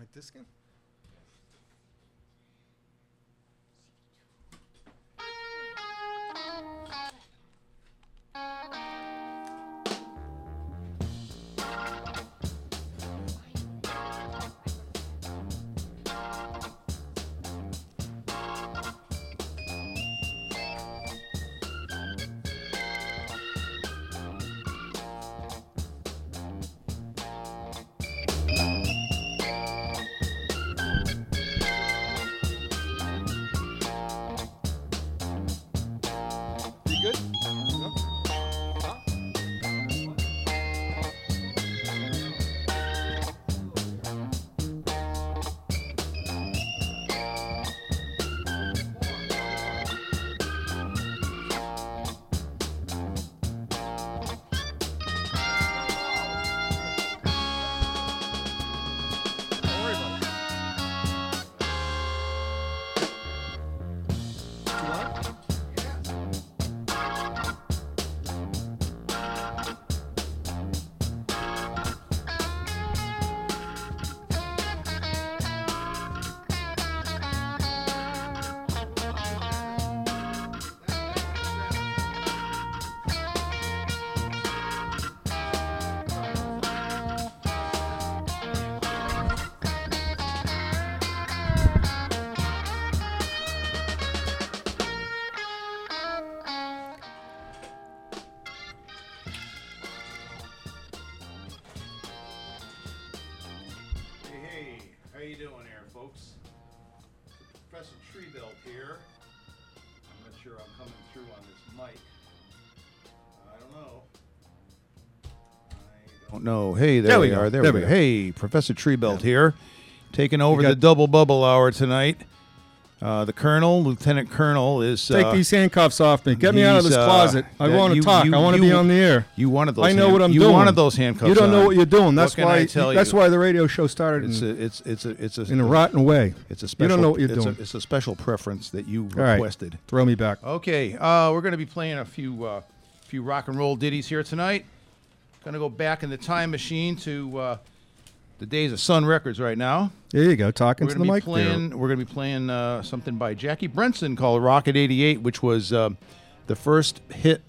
my discing? Doing there, folks? Professor Treebelt here. I'm not sure I'm coming through on this mic. I don't know. I don't know. Hey, there, There we, we are. There, There we we go. go. Hey, Professor Treebelt here, taking over the Dubble Bubble hour tonight. Uh, the Colonel, Lieutenant Colonel, is Take uh, these handcuffs off me. Get me out of this uh, closet. I want to talk. you- I want to be on the air. You wanted those. I know hand- what I'm you doing. wanted those handcuffs. You don't know on. what you're doing. That's why. I tell that's you? why the radio show started It's in, a, it's it's a it's a in a rotten way. It's a special. You don't know what you're it's doing. A, it's a special preference that you right. requested. Throw me back. Okay, uh, we're going to be playing a few uh, few rock and roll ditties here tonight. Going to go back in the time machine to uh, the days of Sun Records right now. There you go. Talking to the mic playing. there. We're going to be playing uh, something by Jackie Brenston called Rocket '88, which was uh, the first hit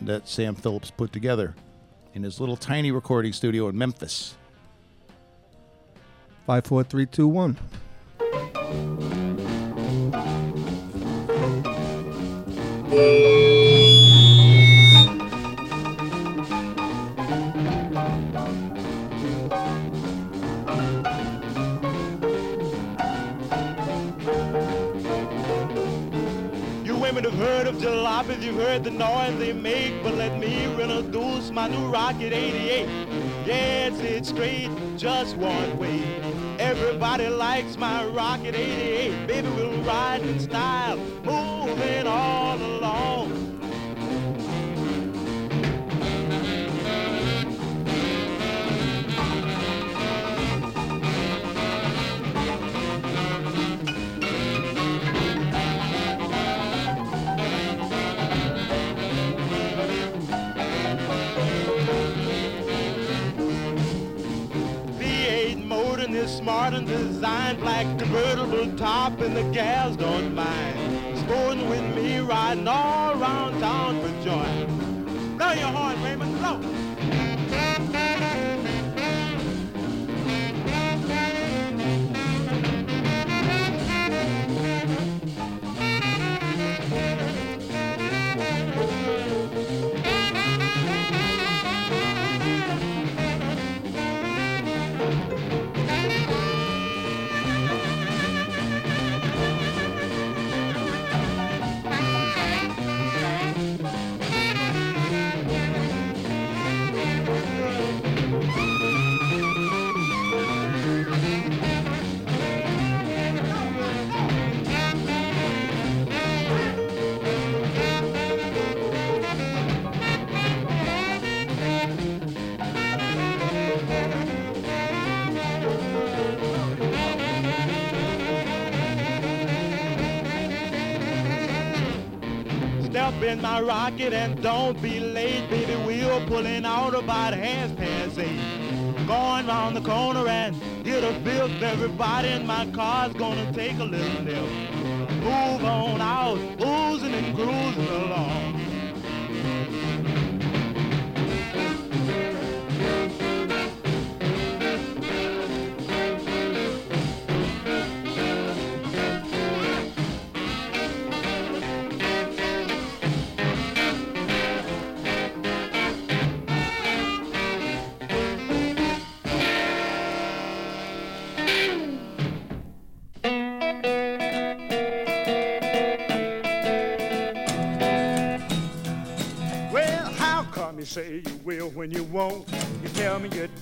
that Sam Phillips put together in his little tiny recording studio in Memphis. Five, four, three, two, one. Heard of jalopies, you've heard the noise they make, but let me introduce my new Rocket 88. Yes, it's straight, just one way. Everybody likes my Rocket 88. Baby, we'll ride in style, moving all along. And designed, black convertible top, and the gals don't mind. Sporting with me, riding all around town for joy. Blow your horn, Raymond, blow. in my rocket and don't be late, baby. We are pulling out about half past eight. Going round the corner and get a fifth. Everybody in my car's gonna take a little nip. Move on out, oozing and cruising along.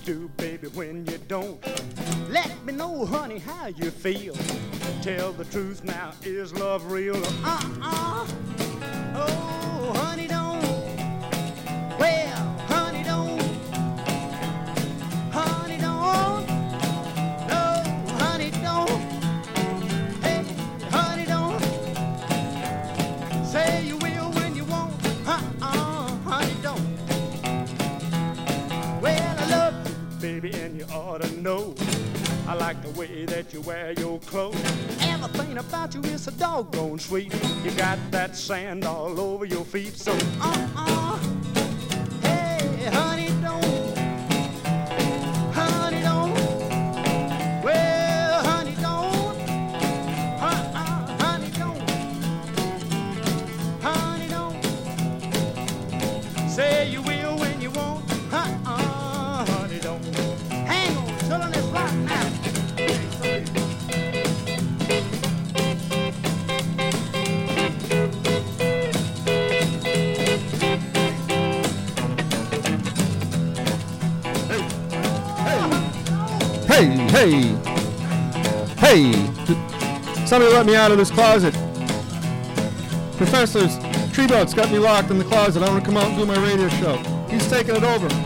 do. like the way that you wear your clothes. Everything about you is a doggone sweet. You got that sand all over your feet, so. Uh, me out of this closet. Professors, tree boats got me locked in the closet. I want to come out and do my radio show. He's taking it over.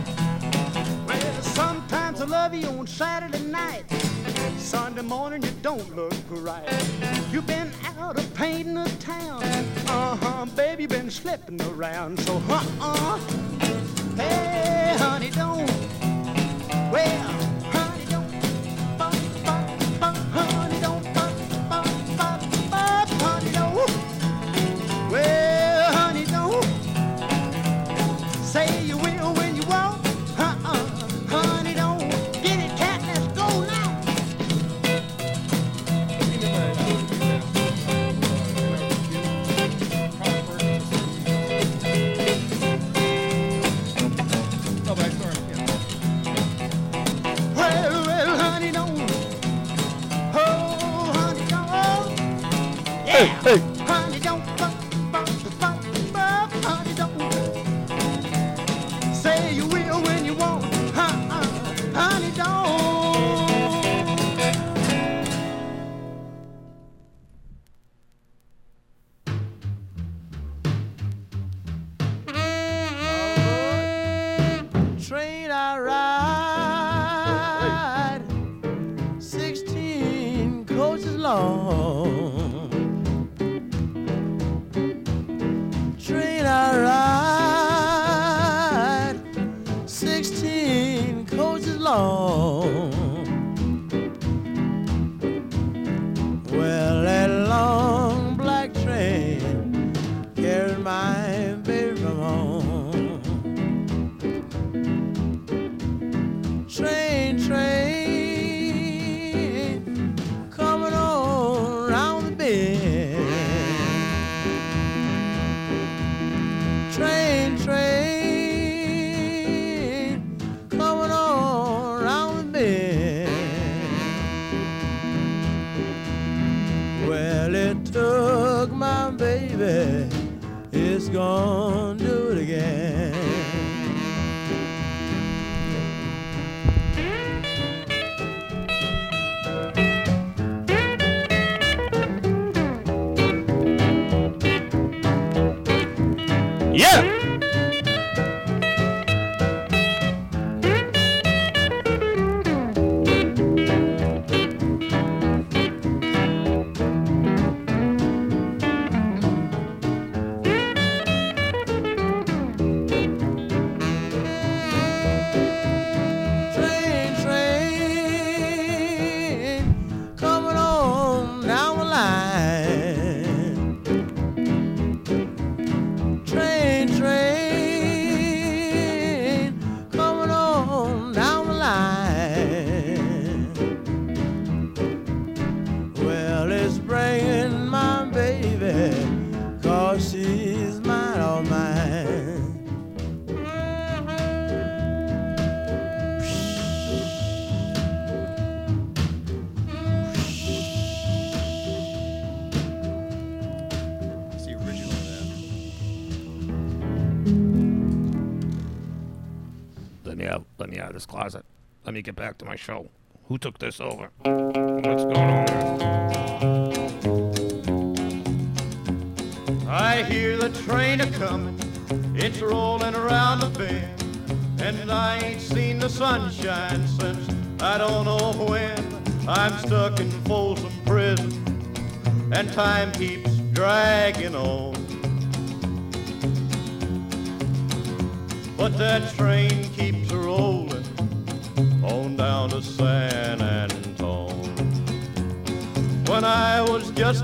Back to my show. Who took this over? What's going on? I hear the train a coming, it's rolling around the bend, and I ain't seen the sunshine since I don't know when. I'm stuck in Folsom Prison, and time keeps dragging on. But that train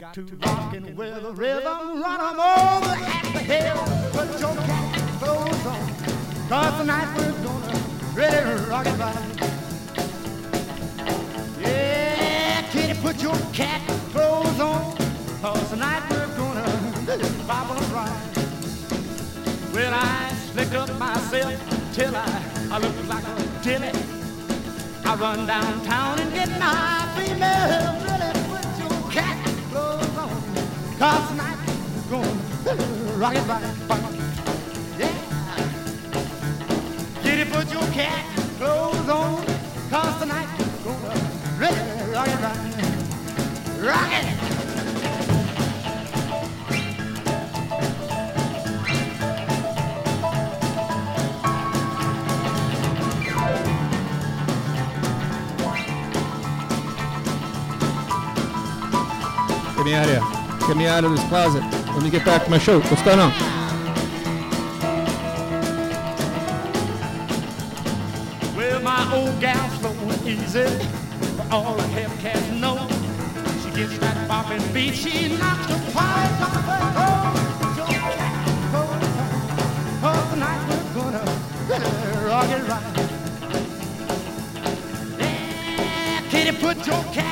Got to rockin' with a rhythm, run 'em over at the hill. Put your cat clothes on, cause tonight we're gonna really rock it right. Yeah, kitty, put your cat clothes on, cause tonight we're gonna really bop 'em right. Well, I slick up myself till I, I look like a dilly. I run downtown and get my female. Really Cause tonight we're gonna rock it. Yeah. Kitty, put your cat clothes on. Cause tonight we're gonna really rock it right. Rock it. Of here. Get me out of this closet. Let me get back to my show. What's going on? Well, my old gal's flowing easy, but all the Hellcats know. She gets that bopping beat, she knocks the pipe off 'cause tonight we're gonna rock it right. Yeah, kitty, put your cat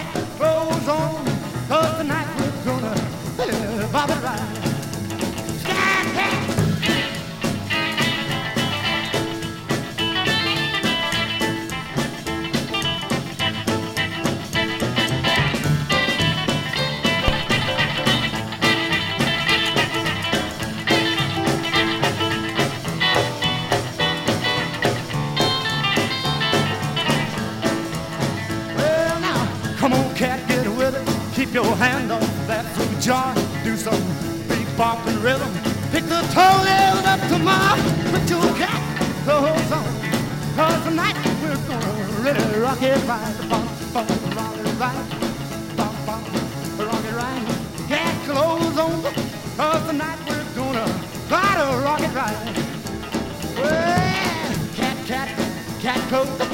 rock it right. Bum, bum, rock it right. Bum, bum. Cat clothes on. Cause tonight we're gonna try to rock it right. Well, cat, cat, cat coat.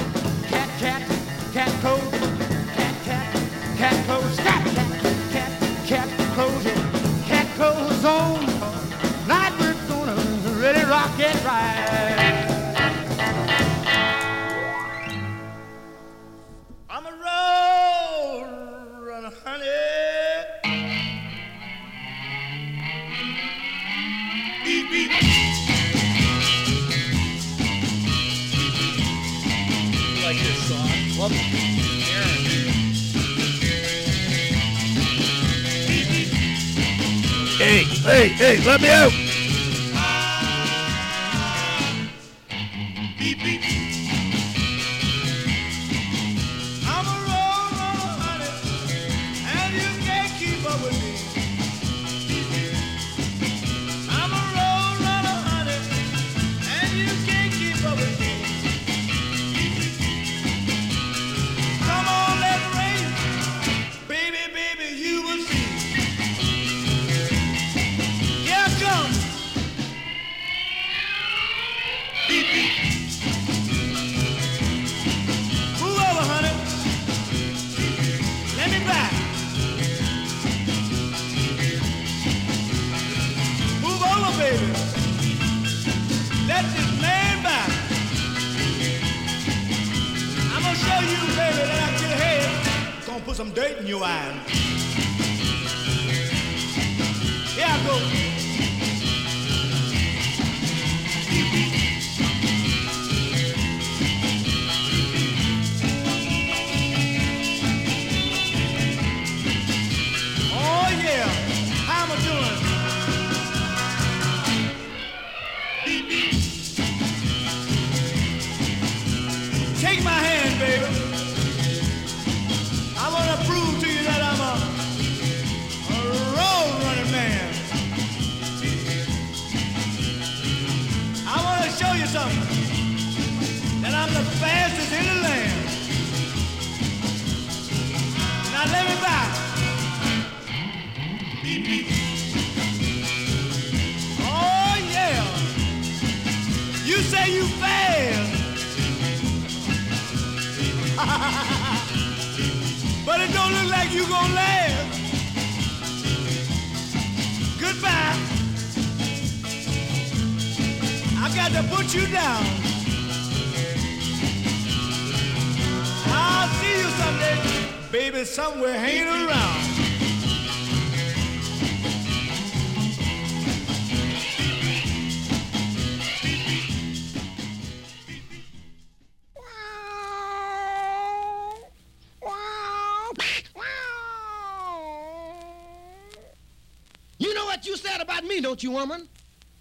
Don't you, woman?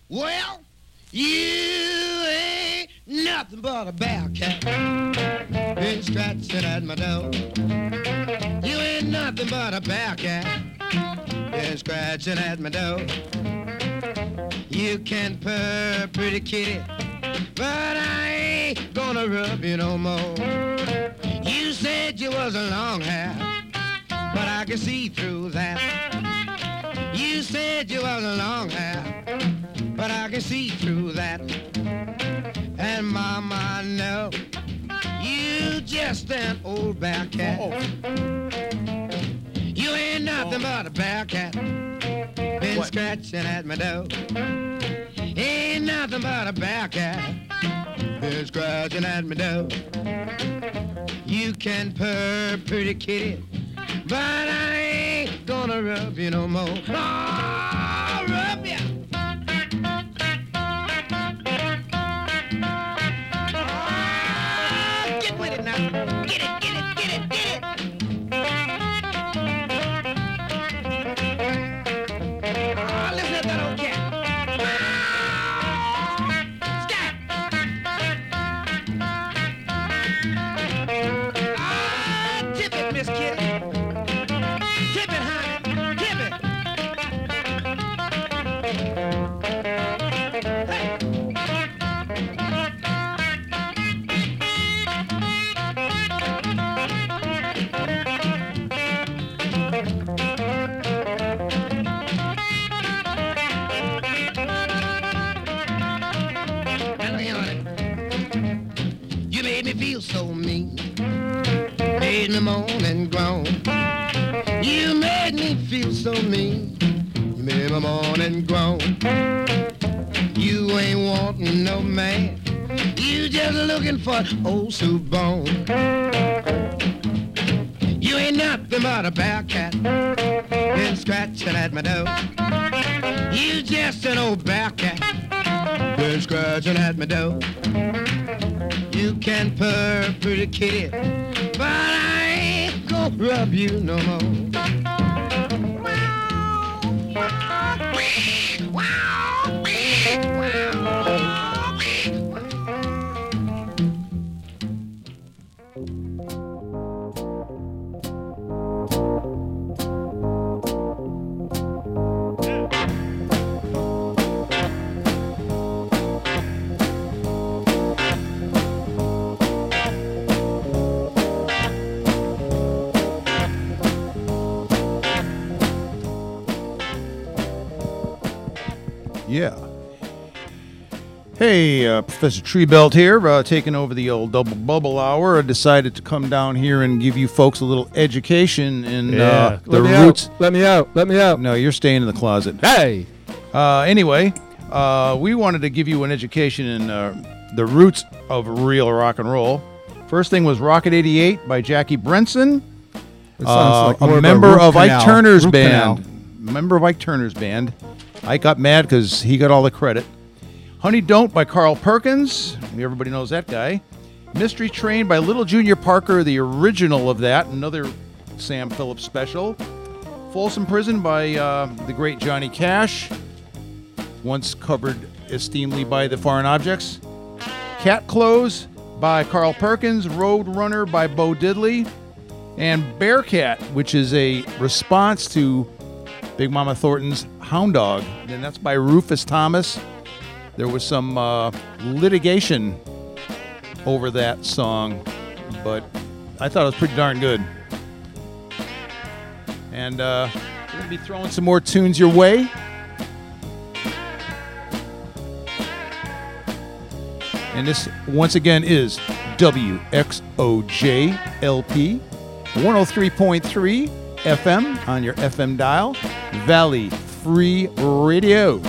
Well, you ain't nothing but a bear cat. Been scratching at my door. You ain't nothing but a bear cat. Been scratching at my door. You can purr, pretty kitty, but I ain't gonna rub you no more. You said you was a long hair, but I can see through that. You said you was a long hair, but I can see through that. And mama, know you just an old bear cat. Oh, oh. You ain't nothing but a bear cat. Been scratching at my door. Ain't nothing but a bear cat. Been scratching at my door. You can purr, pretty kitty, but I ain't gonna rub you no more. Oh, rub and groan. You ain't wanting no man. You just looking for an old soup bone. You ain't nothing but a bear cat. Been scratching at my door. You just an old bear cat. Been scratching at my door. You can purr, pretty kitty, but I ain't gonna rub you no more. Yeah. Hey, uh, Professor Treebelt here, uh, taking over the old Dubble Bubble hour. I decided to come down here and give you folks a little education in uh, the Let me roots. out. Let me out. Let me out. No, you're staying in the closet. Hey. Uh, anyway, uh, we wanted to give you an education in uh, the roots of real rock and roll. First thing was Rocket 88 by Jackie Brenston, It sounds uh, like more a of member root of Ike. Turner's Root band. canal. Member of Ike Turner's band. Ike got mad because he got all the credit. Honey Don't by Carl Perkins. Everybody knows that guy. Mystery Train by Little Junior Parker, the original of that, another Sam Phillips special. Folsom Prison by uh, the great Johnny Cash, once covered esteemedly by the Foreign Objects. Cat Clothes by Carl Perkins, Road Runner by Bo Diddley, and Bearcat, which is a response to Big Mama Thornton's Hound Dog, and that's by Rufus Thomas. There was some uh, litigation over that song, but I thought it was pretty darn good. And uh, we're going to be throwing some more tunes your way. And this, once again, is WXOJLP 103.3 FM on your FM dial, Valley Free Radio.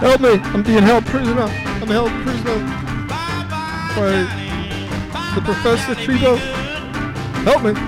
Help me! I'm being held prisoner. I'm held prisoner by the Professor Treebo. Help me!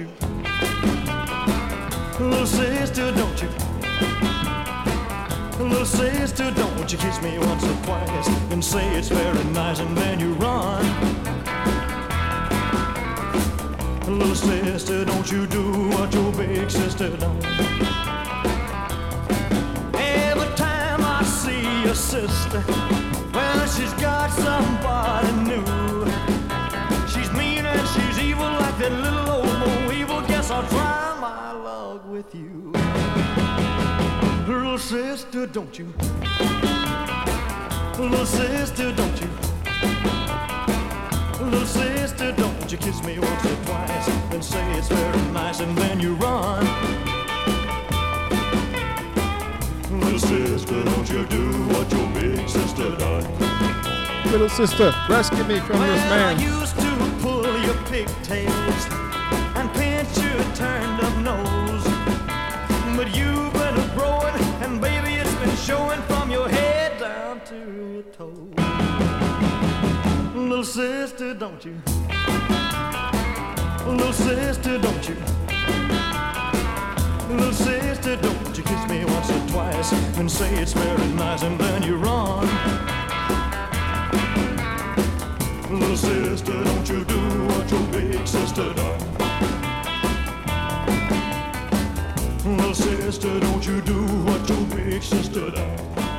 You? Little sister, don't you? Little sister, don't you kiss me once or twice and say it's very nice and then you run. Little sister, don't you do what your big sister done. Every time I see your sister, well, she's got somebody new. I'll try my luck with you. Little sister, don't you? Little sister, don't you? Little sister, don't you kiss me once or twice and say it's very nice and then you run. Little sister, don't you do what your big sister done. Little sister, rescue me from this Well, I man. used to pull your pigtails sister, don't you? Little sister, don't you? Little sister, don't you kiss me once or twice and say it's very nice and then you run. Little sister, don't you do what your big sister done. Sister, don't you do what your big sister done.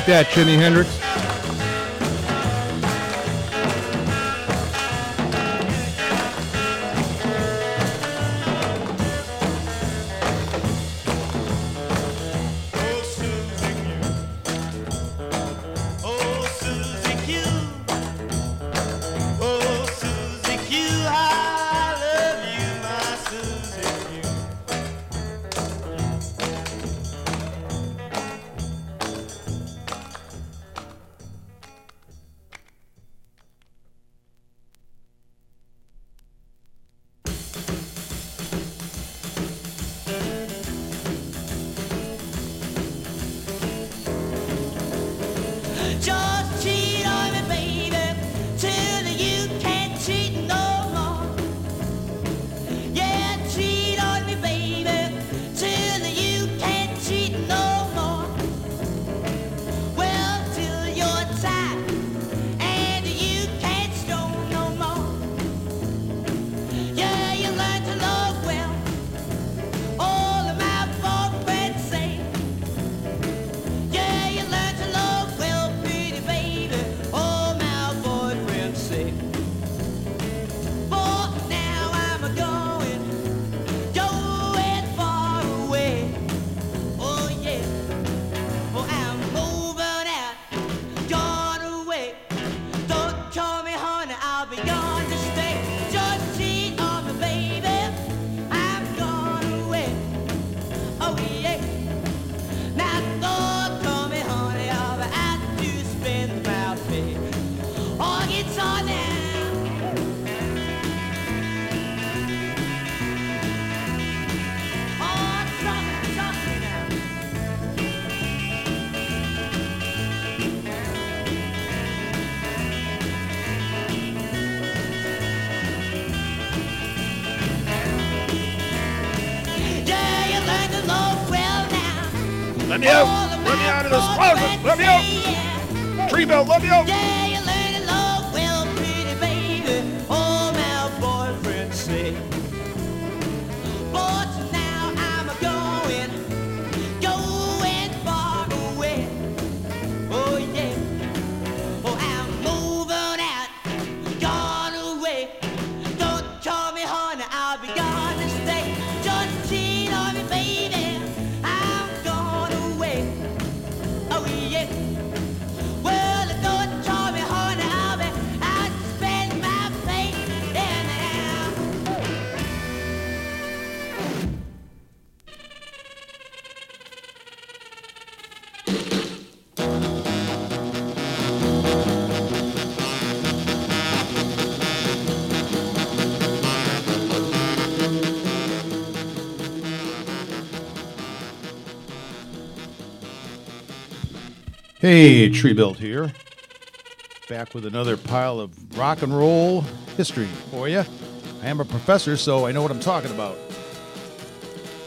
Take that, Jimi Hendrix. Me out. Hey, Tree Belt here. Back with another pile of rock and roll history for you. I am a professor, so I know what I'm talking about.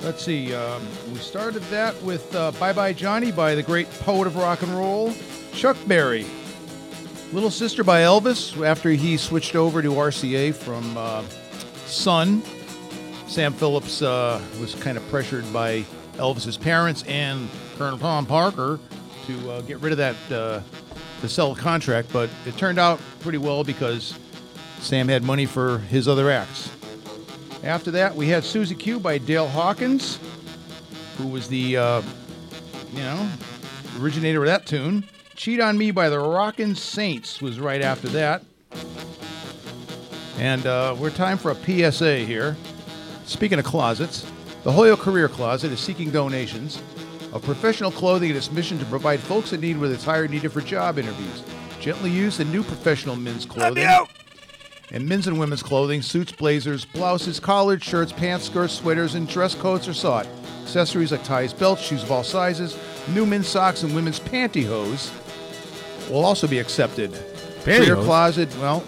Let's see, um, we started that with uh, Bye Bye Johnny by the great poet of rock and roll, Chuck Berry. Little Sister by Elvis after he switched over to RCA from uh, Sun. Sam Phillips uh, was kind of pressured by Elvis's parents and Colonel Tom Parker to uh, get rid of that uh, to sell contract, but it turned out pretty well because Sam had money for his other acts. After that, we had Susie Q by Dale Hawkins, who was the uh, you know originator of that tune. Cheat on Me by the Rockin' Saints was right after that. And uh, we're time for a PSA here. Speaking of closets, the Holyoke Career Closet is seeking donations of professional clothing and its mission to provide folks in need with attire needed for job interviews. Gently used and new professional men's clothing. And men's and women's clothing, suits, blazers, blouses, collared shirts, pants, skirts, sweaters, and dress coats are sought. Accessories like ties, belts, shoes of all sizes, new men's socks, and women's pantyhose will also be accepted. Career Closet, well,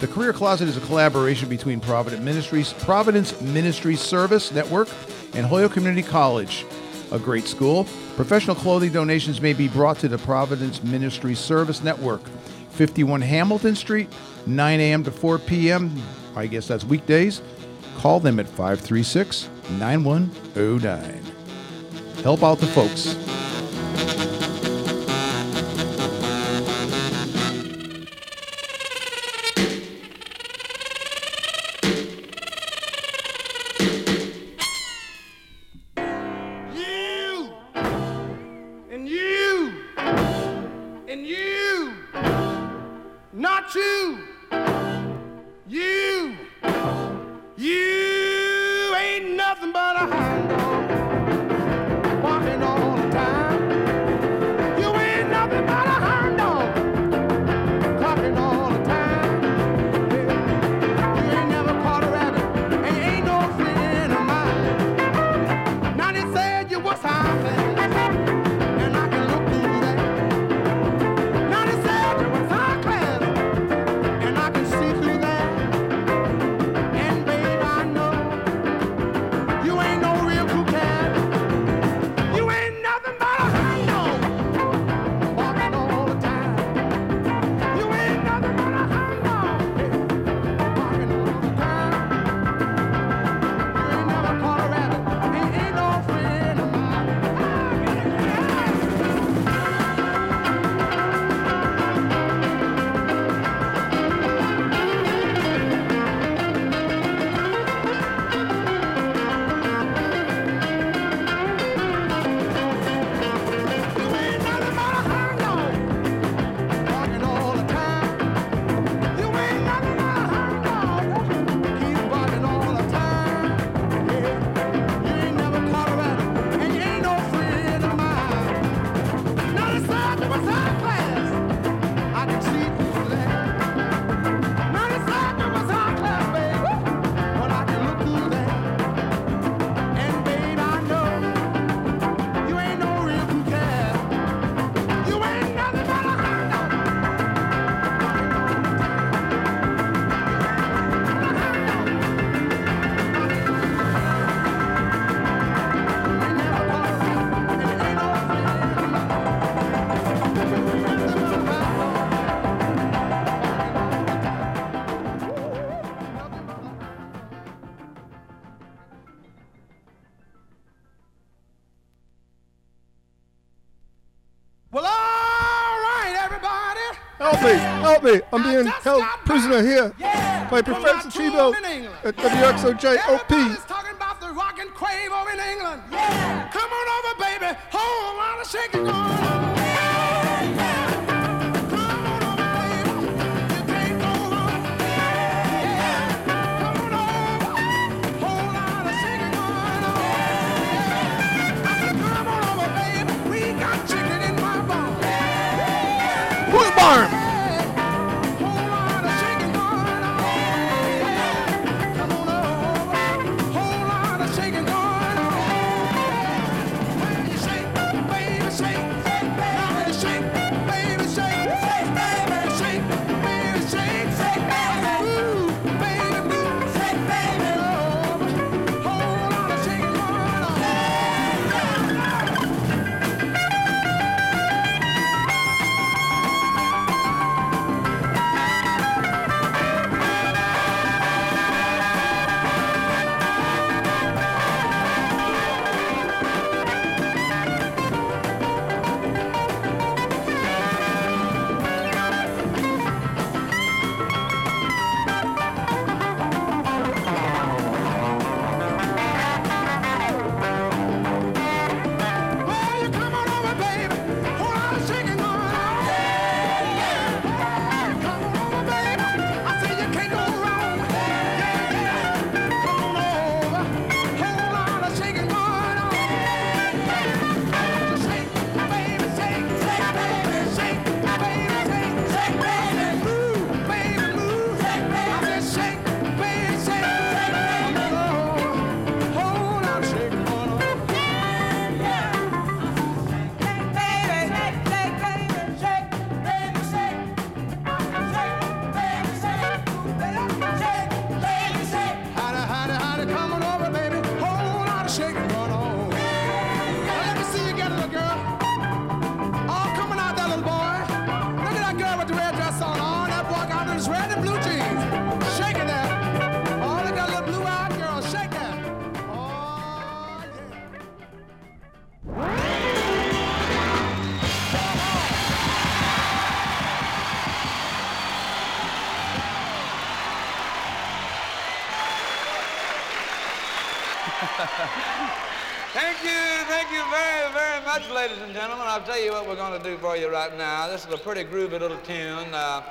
the Career Closet is a collaboration between Providence Ministries, Providence Ministries Service Network, and Holyoke Community College, a great school. Professional clothing donations may be brought to the Providence Ministry Service Network, 51 Hamilton Street, 9 a.m. to 4 p.m. I guess that's weekdays. Call them at 536 9109. Help out the folks. And you, not you. You, you being held prisoner here yeah, by Professor Trebo at WXOJOP right now. This is a pretty groovy little tune uh,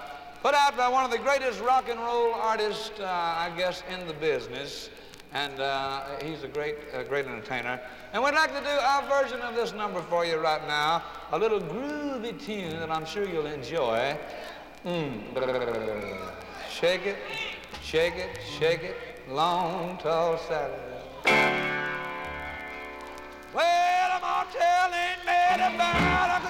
put out by one of the greatest rock and roll artists, uh, I guess, in the business. And uh, he's a great, great entertainer. And we'd like to do our version of this number for you right now. A little groovy tune that I'm sure you'll enjoy. Mm. Shake it, shake it, shake it. Long, tall Saturday. Well, I'm all telling me about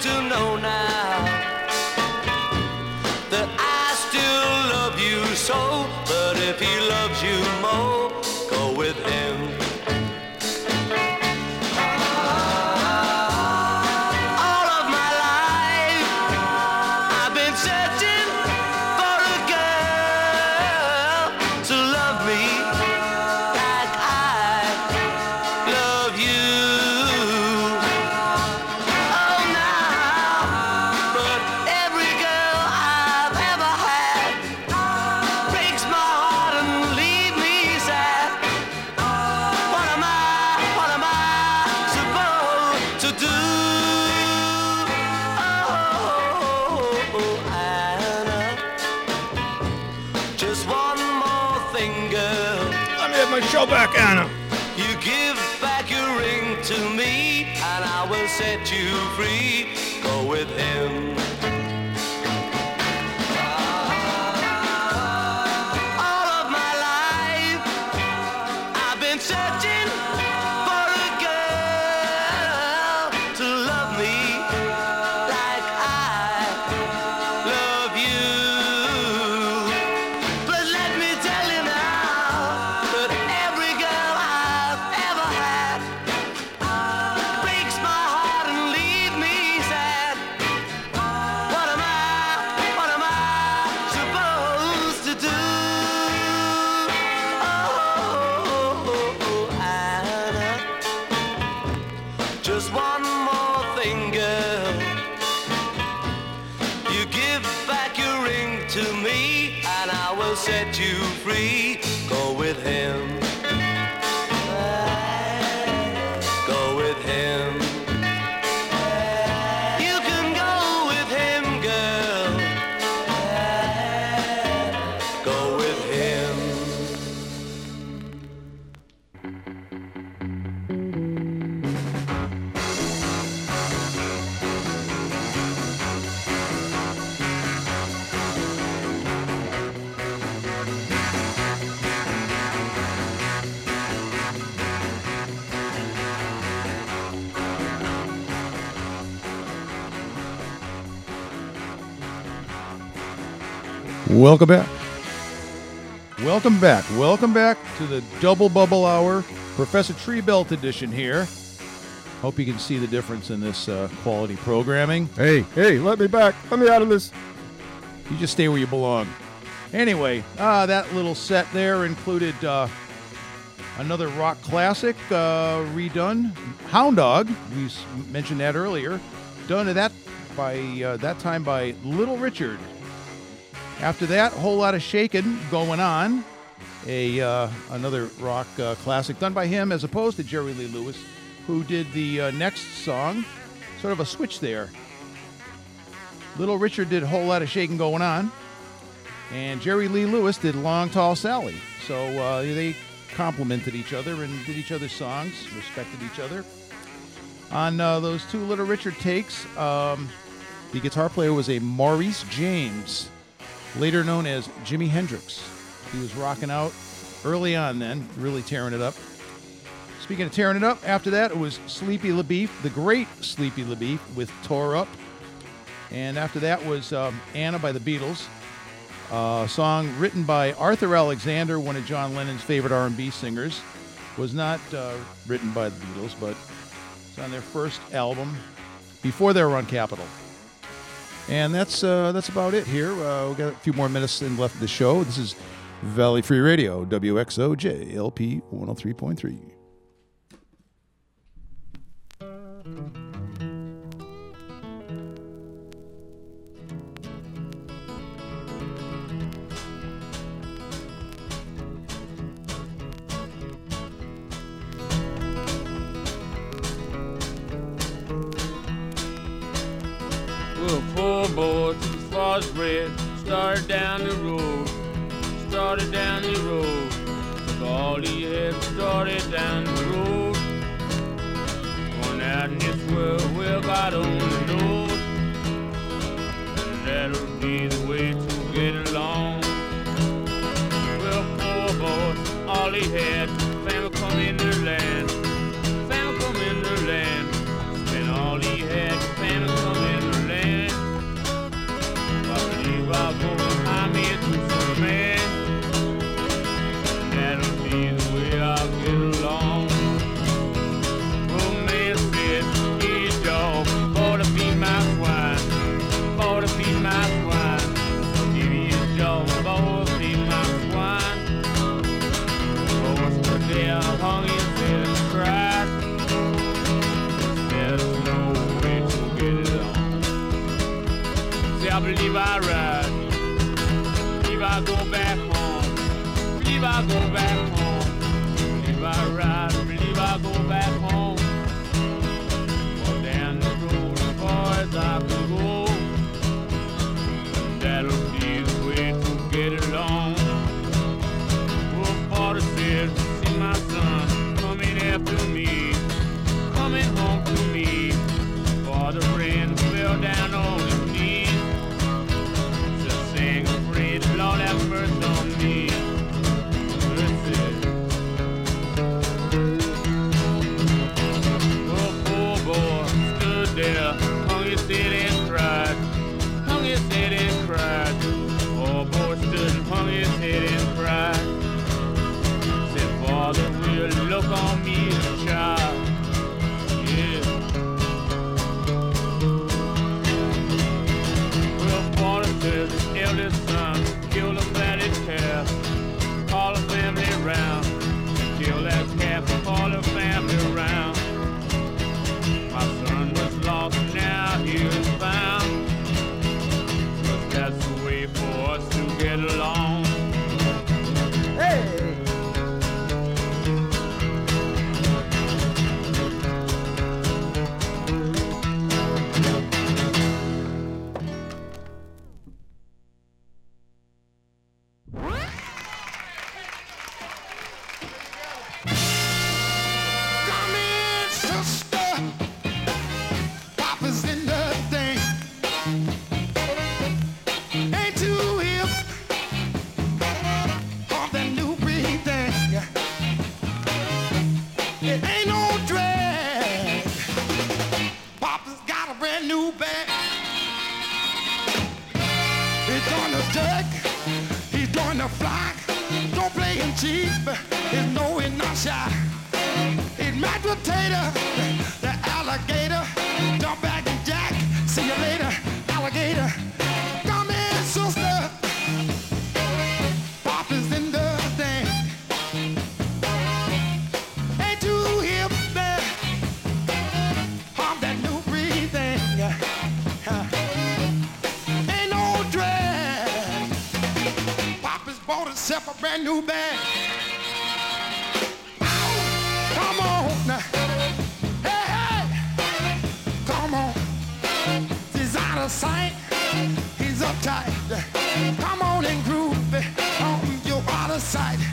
to know now you free. Welcome back. Welcome back. Welcome back to the Dubble Bubble Hour, Professor Treebelt edition here. Hope you can see the difference in this uh, quality programming. Hey, hey, let me back. Let me out of this. You just stay where you belong. Anyway, uh, that little set there included uh, another rock classic uh, redone, Hound Dog. We mentioned that earlier. Done at that by uh, that time by Little Richard. After that, a whole lot of shaking going on. A uh, another rock uh, classic done by him, as opposed to Jerry Lee Lewis, who did the uh, next song. Sort of a switch there. Little Richard did a whole lot of shaking going on, and Jerry Lee Lewis did Long Tall Sally. So uh, they complimented each other and did each other's songs, respected each other. On uh, those two Little Richard takes, um, the guitar player was a Maurice James, later known as Jimi Hendrix. He was rocking out early on then, really tearing it up. Speaking of tearing it up, after that it was Sleepy LaBeef, the great Sleepy LaBeef with Tore Up. And after that was um, Anna by the Beatles, a song written by Arthur Alexander, one of John Lennon's favorite R&B singers. Was not uh, written by the Beatles, but it's on their first album before they were on Capitol. And that's uh, that's about it here. Uh, we got a few more minutes left of the show. This is Valley Free Radio, WXOJ, LP 103.3. myself a brand new bag. Come on now. Hey, hey. Come on. He's out of sight. He's uptight. Come on and groove. On your out of sight.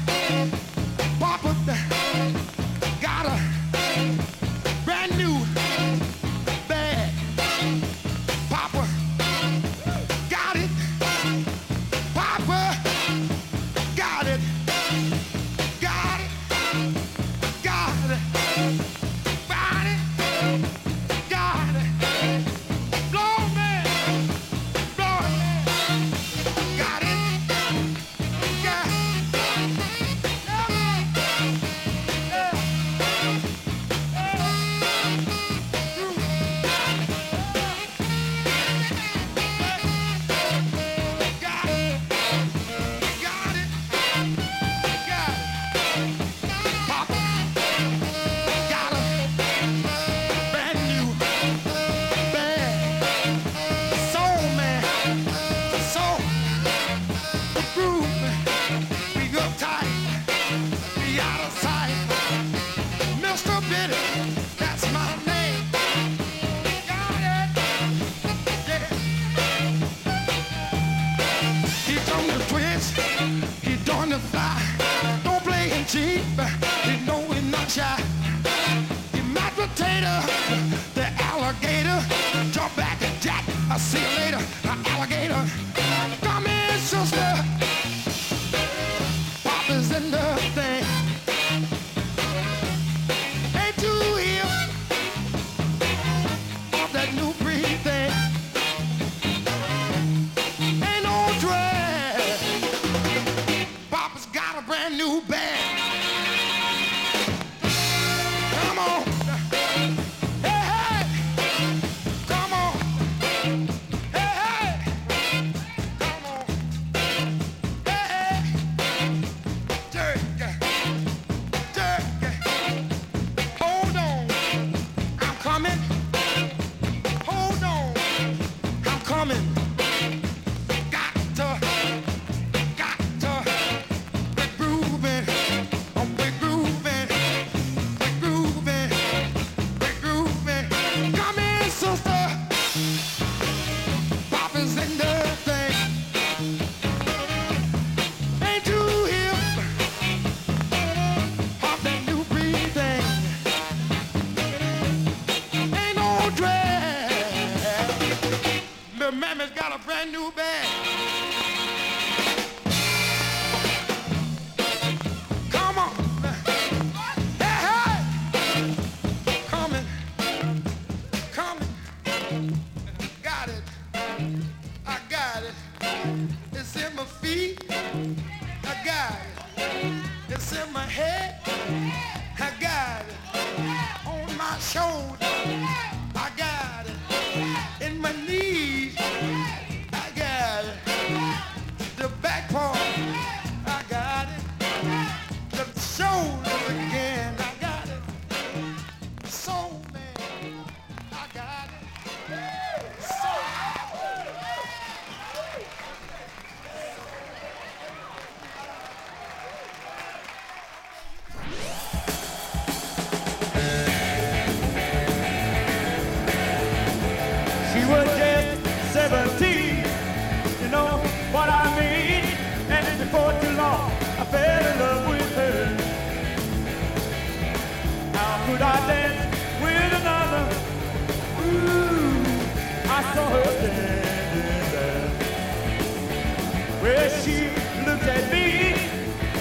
Well, she looked at me,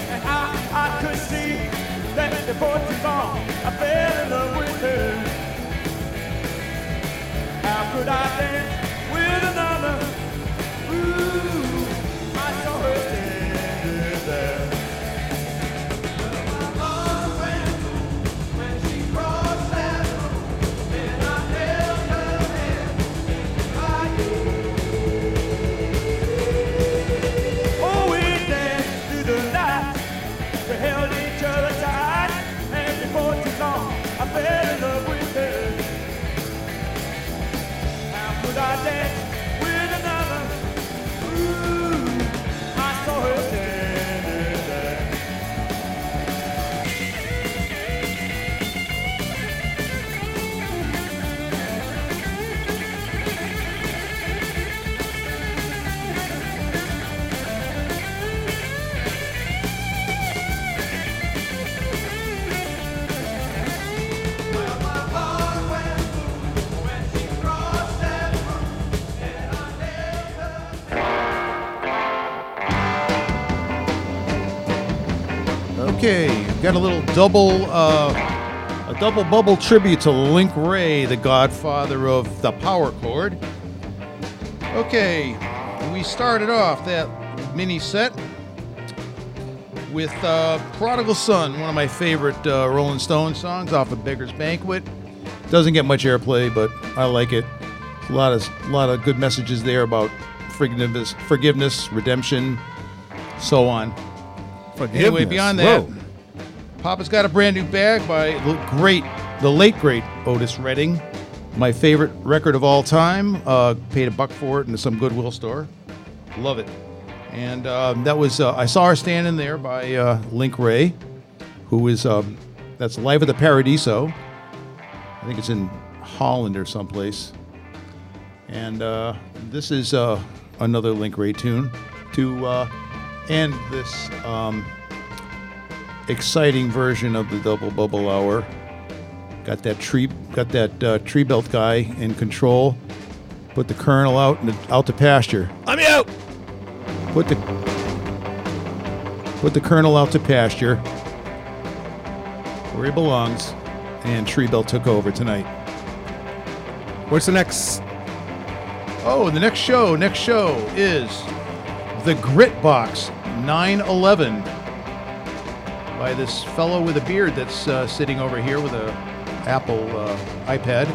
and I, I could see that before too long, I fell in love with her. How could I dance with another? Ooh, got a little double, uh, a double bubble tribute to Link Wray, the godfather of the power chord. Okay, we started off that mini set with uh, "Prodigal Son," one of my favorite uh, Rolling Stones songs off of Beggars Banquet. Doesn't get much airplay, but I like it. A lot of, a lot of good messages there about forgiveness, forgiveness, redemption, so on. Anyway, beyond that, Whoa. Papa's got a brand new bag by the great, the late great Otis Redding. My favorite record of all time. Uh, paid a buck for it in some Goodwill store. Love it. And um, that was uh, I saw her standing there by uh, Link Wray, who is um, that's Live at the Paradiso. I think it's in Holland or someplace. And uh, this is uh, another Link Wray tune to uh, end this um, exciting version of the double bubble hour. Got that tree, got that uh, tree belt guy in control. Put the colonel out in the, out to pasture. I'm out. Put the put the colonel out to pasture where he belongs, and tree belt took over tonight. What's the next? Oh, the next show, next show is The Grit Box 911 by this fellow with a beard that's uh, sitting over here with a Apple uh, iPad.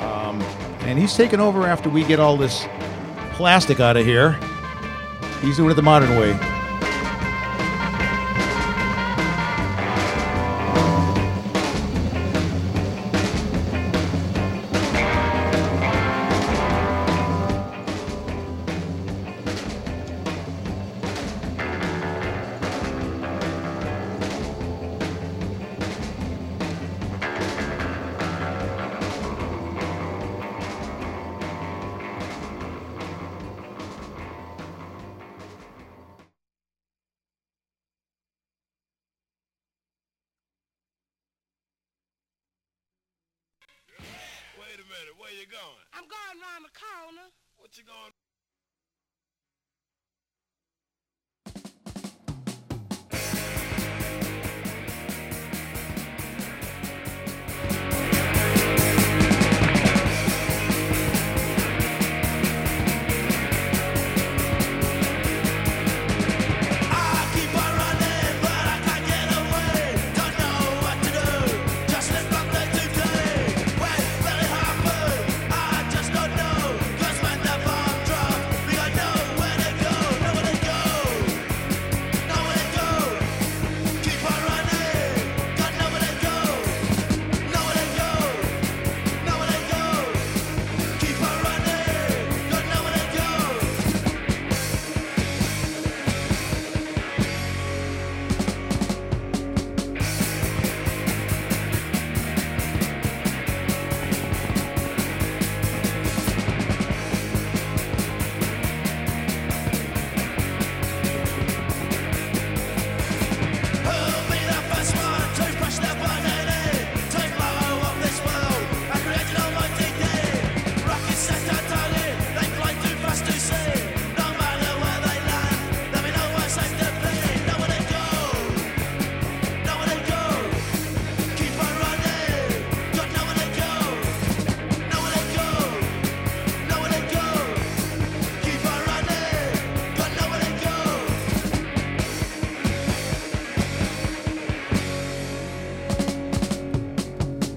Um, and he's taking over after we get all this plastic out of here. He's doing it the modern way. Minute, where you going? I'm going around the corner. What you going